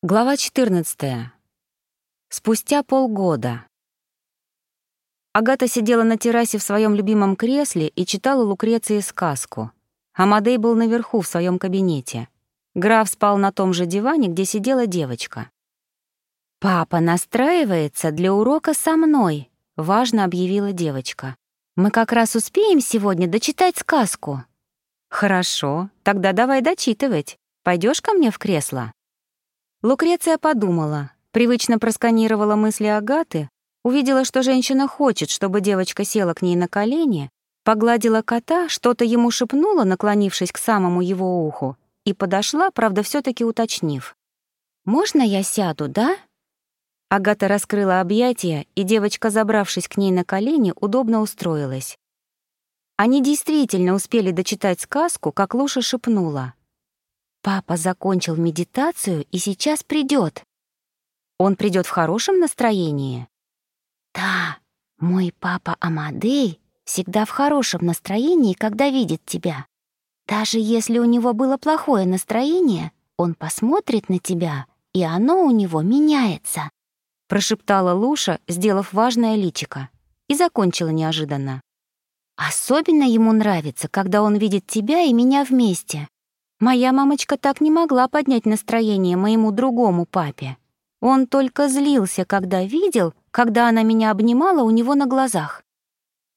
Глава 14. Спустя полгода. Агата сидела на террасе в своем любимом кресле и читала Лукреции сказку. Амадей был наверху в своем кабинете. Граф спал на том же диване, где сидела девочка. «Папа настраивается для урока со мной», — важно объявила девочка. «Мы как раз успеем сегодня дочитать сказку». «Хорошо, тогда давай дочитывать. Пойдешь ко мне в кресло?» Лукреция подумала, привычно просканировала мысли Агаты, увидела, что женщина хочет, чтобы девочка села к ней на колени, погладила кота, что-то ему шепнула, наклонившись к самому его уху, и подошла, правда, все таки уточнив. «Можно я сяду, да?» Агата раскрыла объятия, и девочка, забравшись к ней на колени, удобно устроилась. Они действительно успели дочитать сказку, как Луша шепнула. Папа закончил медитацию и сейчас придет. Он придет в хорошем настроении? Да, мой папа Амадей всегда в хорошем настроении, когда видит тебя. Даже если у него было плохое настроение, он посмотрит на тебя, и оно у него меняется. Прошептала Луша, сделав важное личико, и закончила неожиданно. Особенно ему нравится, когда он видит тебя и меня вместе. Моя мамочка так не могла поднять настроение моему другому папе. Он только злился, когда видел, когда она меня обнимала у него на глазах.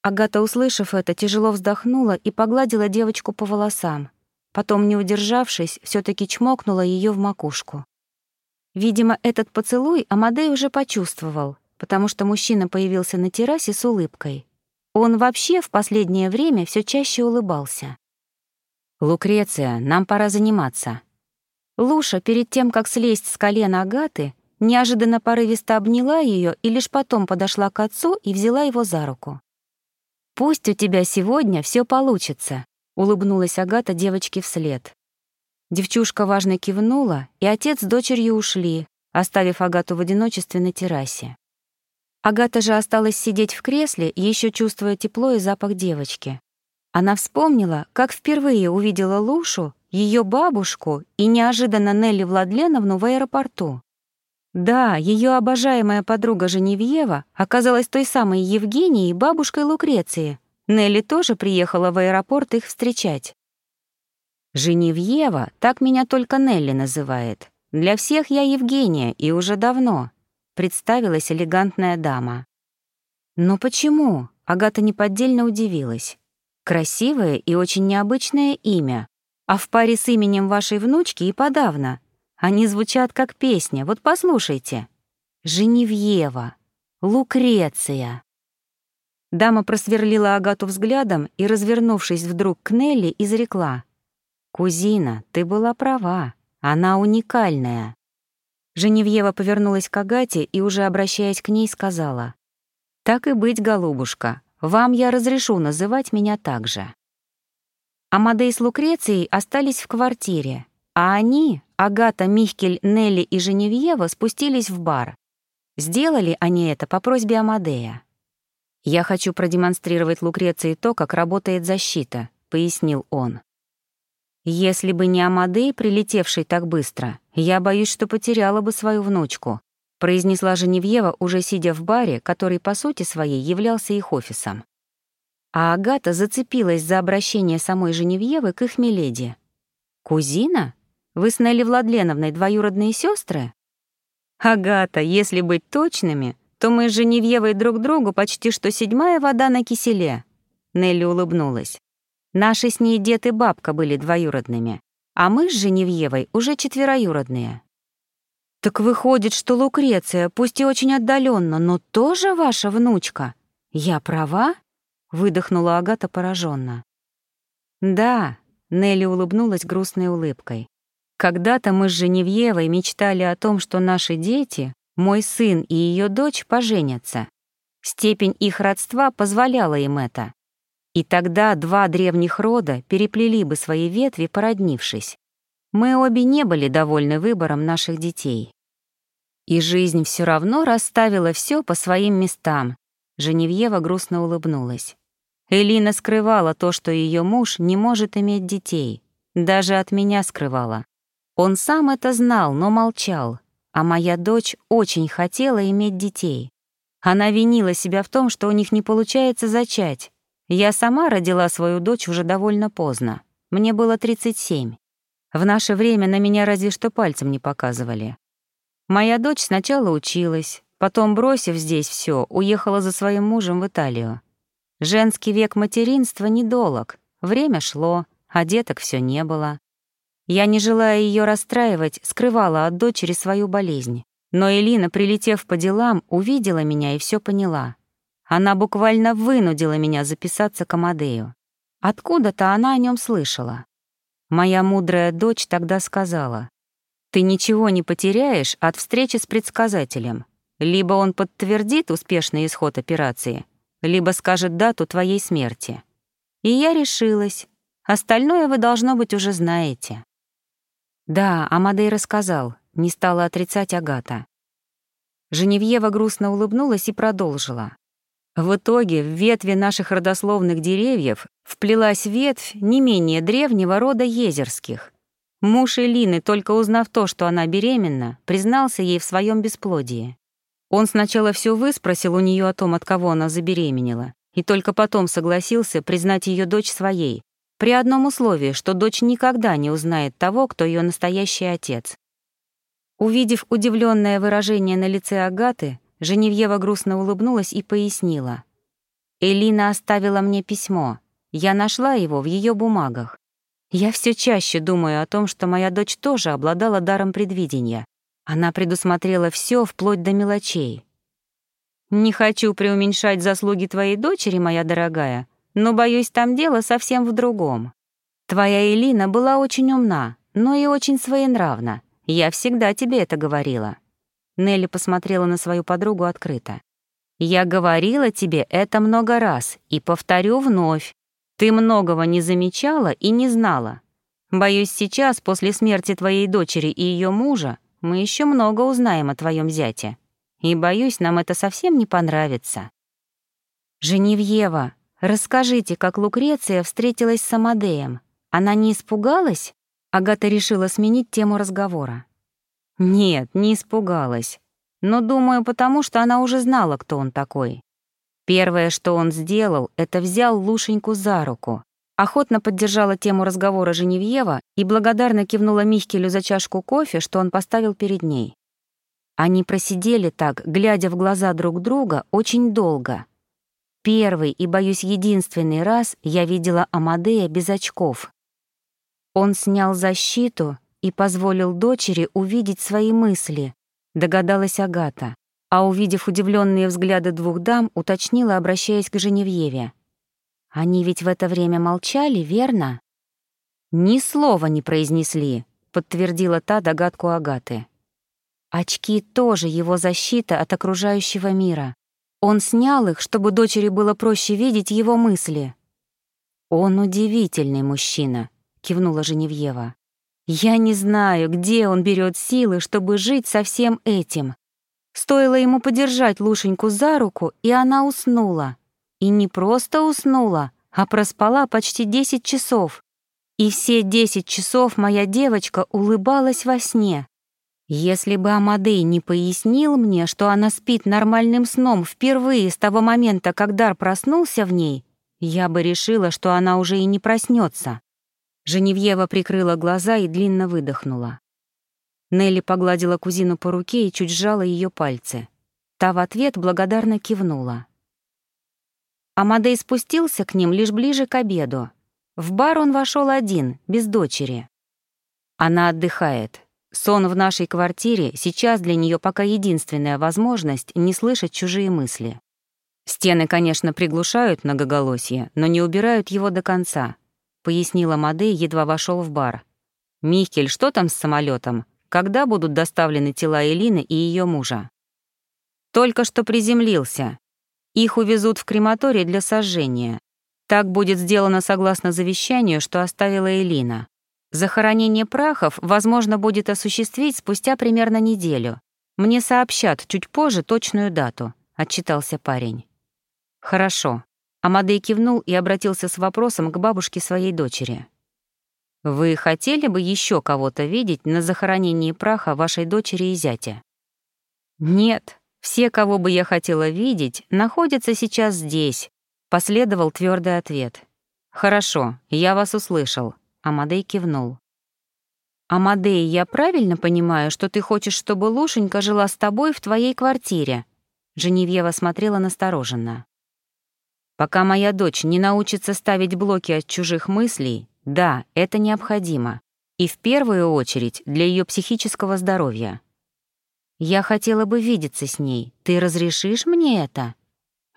Агата, услышав это, тяжело вздохнула и погладила девочку по волосам. Потом, не удержавшись, все таки чмокнула ее в макушку. Видимо, этот поцелуй Амадей уже почувствовал, потому что мужчина появился на террасе с улыбкой. Он вообще в последнее время все чаще улыбался. «Лукреция, нам пора заниматься». Луша, перед тем, как слезть с колена Агаты, неожиданно порывисто обняла ее и лишь потом подошла к отцу и взяла его за руку. «Пусть у тебя сегодня все получится», — улыбнулась Агата девочке вслед. Девчушка важно кивнула, и отец с дочерью ушли, оставив Агату в одиночестве на террасе. Агата же осталась сидеть в кресле, еще чувствуя тепло и запах девочки. Она вспомнила, как впервые увидела Лушу, ее бабушку и неожиданно Нелли Владленовну в аэропорту. Да, ее обожаемая подруга Женевьева оказалась той самой Евгенией, бабушкой Лукреции. Нелли тоже приехала в аэропорт их встречать. «Женевьева, так меня только Нелли называет. Для всех я Евгения, и уже давно», — представилась элегантная дама. «Но почему?» — Агата неподдельно удивилась. Красивое и очень необычное имя, а в паре с именем вашей внучки и подавно. Они звучат как песня, вот послушайте. Женевьева, Лукреция. Дама просверлила Агату взглядом и, развернувшись вдруг к Нелли, изрекла. «Кузина, ты была права, она уникальная». Женевьева повернулась к Агате и, уже обращаясь к ней, сказала. «Так и быть, голубушка, вам я разрешу называть меня так же». Амадей с Лукрецией остались в квартире, а они, Агата, Михкель, Нелли и Женевьева, спустились в бар. Сделали они это по просьбе Амадея. «Я хочу продемонстрировать Лукреции то, как работает защита», — пояснил он. «Если бы не Амадей, прилетевший так быстро, я боюсь, что потеряла бы свою внучку произнесла Женевьева, уже сидя в баре, который по сути своей являлся их офисом. А Агата зацепилась за обращение самой Женевьевы к их миледи. «Кузина? Вы с Нелли Владленовной двоюродные сестры? «Агата, если быть точными, то мы с Женевьевой друг другу почти что седьмая вода на киселе», — Нелли улыбнулась. «Наши с ней дед и бабка были двоюродными, а мы с Женевьевой уже четвероюродные». «Так выходит, что Лукреция, пусть и очень отдаленно, но тоже ваша внучка? Я права?» — выдохнула Агата пораженно. «Да», — Нелли улыбнулась грустной улыбкой. «Когда-то мы с Женевьевой мечтали о том, что наши дети, мой сын и ее дочь, поженятся. Степень их родства позволяла им это. И тогда два древних рода переплели бы свои ветви, породнившись. Мы обе не были довольны выбором наших детей. И жизнь все равно расставила все по своим местам. Женевьева грустно улыбнулась. Элина скрывала то, что ее муж не может иметь детей. Даже от меня скрывала. Он сам это знал, но молчал. а моя дочь очень хотела иметь детей. Она винила себя в том, что у них не получается зачать. Я сама родила свою дочь уже довольно поздно. Мне было 37. В наше время на меня разве что пальцем не показывали. Моя дочь сначала училась, потом, бросив здесь все, уехала за своим мужем в Италию. Женский век материнства недолог, время шло, а деток все не было. Я, не желая ее расстраивать, скрывала от дочери свою болезнь. Но Элина, прилетев по делам, увидела меня и все поняла. Она буквально вынудила меня записаться к Амадею. Откуда-то она о нем слышала. Моя мудрая дочь тогда сказала, «Ты ничего не потеряешь от встречи с предсказателем. Либо он подтвердит успешный исход операции, либо скажет дату твоей смерти». И я решилась. Остальное вы, должно быть, уже знаете. Да, Амадей рассказал, не стала отрицать Агата. Женевьева грустно улыбнулась и продолжила. В итоге в ветви наших родословных деревьев вплелась ветвь не менее древнего рода езерских. Муж Элины, только узнав то, что она беременна, признался ей в своем бесплодии. Он сначала все выспросил у нее о том, от кого она забеременела, и только потом согласился признать ее дочь своей, при одном условии, что дочь никогда не узнает того, кто ее настоящий отец. Увидев удивленное выражение на лице Агаты, Женевьева грустно улыбнулась и пояснила. «Элина оставила мне письмо. Я нашла его в ее бумагах. Я все чаще думаю о том, что моя дочь тоже обладала даром предвидения. Она предусмотрела все вплоть до мелочей. Не хочу преуменьшать заслуги твоей дочери, моя дорогая, но, боюсь, там дело совсем в другом. Твоя Элина была очень умна, но и очень своенравна. Я всегда тебе это говорила». Нелли посмотрела на свою подругу открыто. «Я говорила тебе это много раз и повторю вновь. Ты многого не замечала и не знала. Боюсь, сейчас, после смерти твоей дочери и ее мужа, мы еще много узнаем о твоем зяте. И, боюсь, нам это совсем не понравится». «Женевьева, Расскажите, как Лукреция встретилась с Амадеем. Она не испугалась? Агата решила сменить тему разговора. Нет, не испугалась. Но, думаю, потому что она уже знала, кто он такой. Первое, что он сделал, это взял Лушеньку за руку. Охотно поддержала тему разговора Женевьева и благодарно кивнула Михкелю за чашку кофе, что он поставил перед ней. Они просидели так, глядя в глаза друг друга, очень долго — Первый и, боюсь, единственный раз я видела Амадея без очков. Он снял защиту и позволил дочери увидеть свои мысли, догадалась Агата, а увидев удивленные взгляды двух дам, уточнила, обращаясь к Женевьеве. «Они ведь в это время молчали, верно?» «Ни слова не произнесли», — подтвердила та догадку Агаты. «Очки тоже его защита от окружающего мира. Он снял их, чтобы дочери было проще видеть его мысли. «Он удивительный мужчина», — кивнула Женевьева. «Я не знаю, где он берет силы, чтобы жить со всем этим. Стоило ему подержать Лушеньку за руку, и она уснула. И не просто уснула, а проспала почти 10 часов. И все 10 часов моя девочка улыбалась во сне. Если бы Амадей не пояснил мне, что она спит нормальным сном впервые с того момента, как Дар проснулся в ней, я бы решила, что она уже и не проснется. Женевьева прикрыла глаза и длинно выдохнула. Нелли погладила кузину по руке и чуть сжала ее пальцы. Та в ответ благодарно кивнула. Амадей спустился к ним лишь ближе к обеду. В бар он вошел один, без дочери. Она отдыхает, Сон в нашей квартире сейчас для нее пока единственная возможность не слышать чужие мысли. Стены, конечно, приглушают многоголосие, но не убирают его до конца, пояснила Мадей, едва вошел в бар. Михель, что там с самолетом? Когда будут доставлены тела Элины и ее мужа? Только что приземлился. Их увезут в крематорий для сожжения. Так будет сделано согласно завещанию, что оставила Элина. Захоронение прахов возможно будет осуществить спустя примерно неделю. Мне сообщат чуть позже точную дату», — отчитался парень. «Хорошо». Амадей кивнул и обратился с вопросом к бабушке своей дочери. Вы хотели бы еще кого-то видеть на захоронении праха вашей дочери и зятя? Нет, все, кого бы я хотела видеть, находятся сейчас здесь, последовал твердый ответ. Хорошо, я вас услышал. Амадей кивнул. «Амадей, я правильно понимаю, что ты хочешь, чтобы Лушенька жила с тобой в твоей квартире?» Женевьева смотрела настороженно. «Пока моя дочь не научится ставить блоки от чужих мыслей, да, это необходимо. И в первую очередь для ее психического здоровья. Я хотела бы видеться с ней. Ты разрешишь мне это?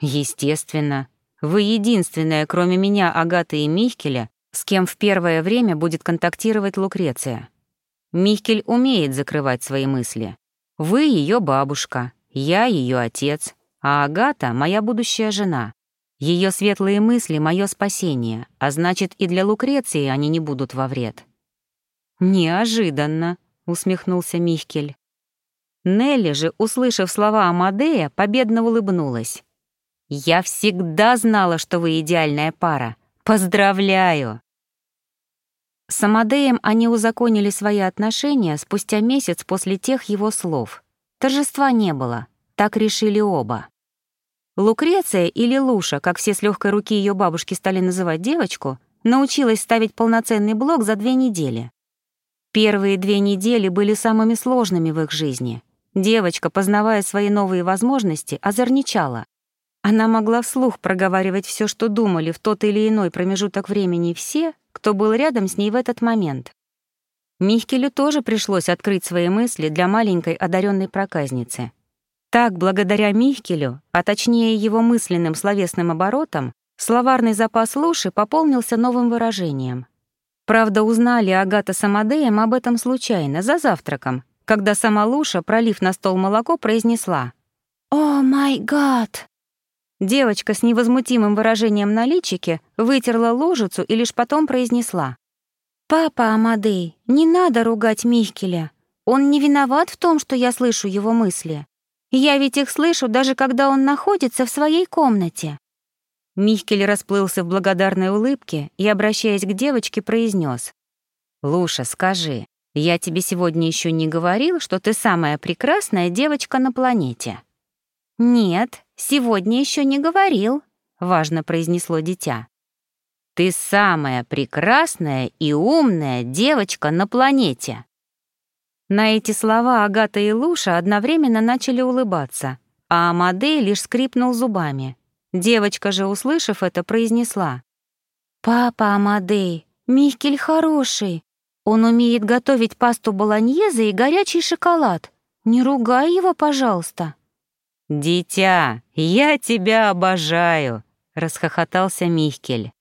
Естественно. Вы единственная, кроме меня, Агаты и Михкеля, с кем в первое время будет контактировать Лукреция. Михкель умеет закрывать свои мысли. Вы ее бабушка, я ее отец, а Агата — моя будущая жена. Ее светлые мысли — мое спасение, а значит, и для Лукреции они не будут во вред». «Неожиданно», — усмехнулся Михкель. Нелли же, услышав слова Амадея, победно улыбнулась. «Я всегда знала, что вы идеальная пара. Поздравляю!» С Амадеем они узаконили свои отношения спустя месяц после тех его слов. Торжества не было, так решили оба. Лукреция или Луша, как все с легкой руки ее бабушки стали называть девочку, научилась ставить полноценный блок за две недели. Первые две недели были самыми сложными в их жизни. Девочка, познавая свои новые возможности, озорничала. Она могла вслух проговаривать все, что думали в тот или иной промежуток времени все, кто был рядом с ней в этот момент. Михкелю тоже пришлось открыть свои мысли для маленькой одаренной проказницы — так, благодаря Михкелю, а точнее его мысленным словесным оборотам, словарный запас Луши пополнился новым выражением. Правда, узнали Агата с Амадеем об этом случайно, за завтраком, когда сама Луша, пролив на стол молоко, произнесла «О май гад!». Девочка с невозмутимым выражением на личике вытерла ложицу и лишь потом произнесла «Папа Амадей, не надо ругать Михкеля. Он не виноват в том, что я слышу его мысли. Я ведь их слышу, даже когда он находится в своей комнате». Михкель расплылся в благодарной улыбке и, обращаясь к девочке, произнес: «Луша, скажи, я тебе сегодня еще не говорил, что ты самая прекрасная девочка на планете?» «Нет, сегодня еще не говорил», — важно произнесло дитя. «Ты самая прекрасная и умная девочка на планете», на эти слова Агата и Луша одновременно начали улыбаться, а Амадей лишь скрипнул зубами. Девочка же, услышав это, произнесла. «Папа Амадей, Михкель хороший. Он умеет готовить пасту болоньезе и горячий шоколад. Не ругай его, пожалуйста». «Дитя, я тебя обожаю», — расхохотался Михкель.